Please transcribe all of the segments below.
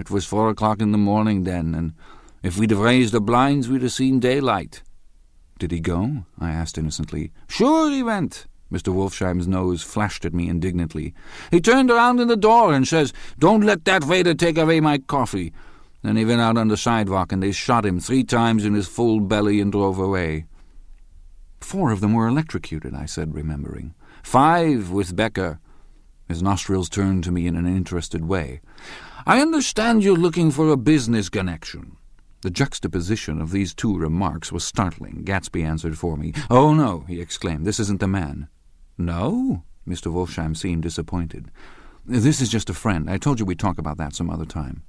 It was four o'clock in the morning then, and if we'd have raised the blinds we'd have seen daylight. Did he go? I asked innocently. Sure he went. Mr. Wolfsheim's nose flashed at me indignantly. He turned around in the door and says, Don't let that waiter take away my coffee. Then he went out on the sidewalk and they shot him three times in his full belly and drove away. Four of them were electrocuted, I said, remembering. Five with Becker. His nostrils turned to me in an interested way. I understand you're looking for a business connection. The juxtaposition of these two remarks was startling. Gatsby answered for me. Oh, no, he exclaimed. This isn't the man. No? Mr. Wolfsheim seemed disappointed. This is just a friend. I told you we'd talk about that some other time.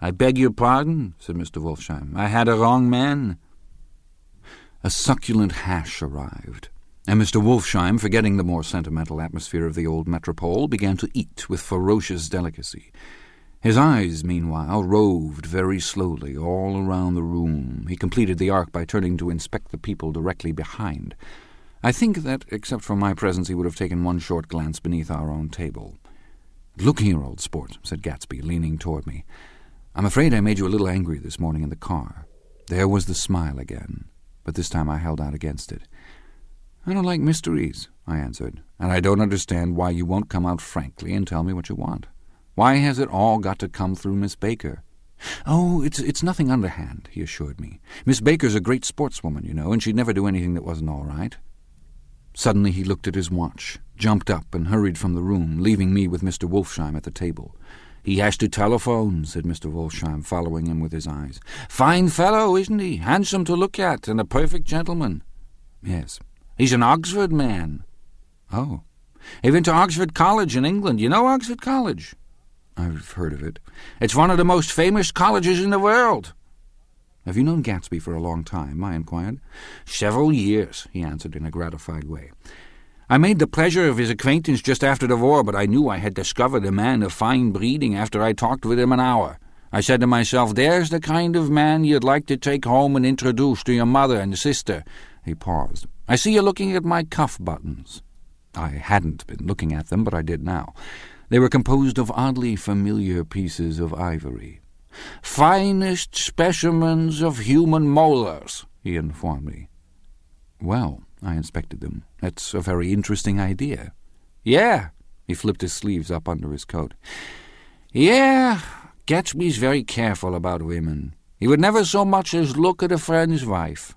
I beg your pardon, said Mr. Wolfsheim. I had a wrong man. A succulent hash arrived, and Mr. Wolfsheim, forgetting the more sentimental atmosphere of the old metropole, began to eat with ferocious delicacy. His eyes, meanwhile, roved very slowly all around the room. He completed the arc by turning to inspect the people directly behind. I think that, except for my presence, he would have taken one short glance beneath our own table. Look here, old sport, said Gatsby, leaning toward me. I'm afraid I made you a little angry this morning in the car. There was the smile again, but this time I held out against it. I don't like mysteries, I answered, and I don't understand why you won't come out frankly and tell me what you want. Why has it all got to come through Miss Baker? Oh, it's it's nothing underhand, he assured me. Miss Baker's a great sportswoman, you know, and she'd never do anything that wasn't all right. Suddenly he looked at his watch, jumped up, and hurried from the room, leaving me with Mr. Wolfsheim at the table. He has to telephone, said Mr. Wolfsheim, following him with his eyes. Fine fellow, isn't he? Handsome to look at, and a perfect gentleman. Yes. He's an Oxford man. Oh. He went to Oxford College in England. You know Oxford College? I've heard of it. It's one of the most famous colleges in the world. Have you known Gatsby for a long time? I inquired. Several years, he answered in a gratified way. I made the pleasure of his acquaintance just after the war, but I knew I had discovered a man of fine breeding after I talked with him an hour. I said to myself, there's the kind of man you'd like to take home and introduce to your mother and sister. He paused. I see you're looking at my cuff buttons. I hadn't been looking at them, but I did now. They were composed of oddly familiar pieces of ivory. Finest specimens of human molars, he informed me. Well, I inspected them. That's a very interesting idea. Yeah. He flipped his sleeves up under his coat. Yeah, Gatsby's very careful about women. He would never so much as look at a friend's wife.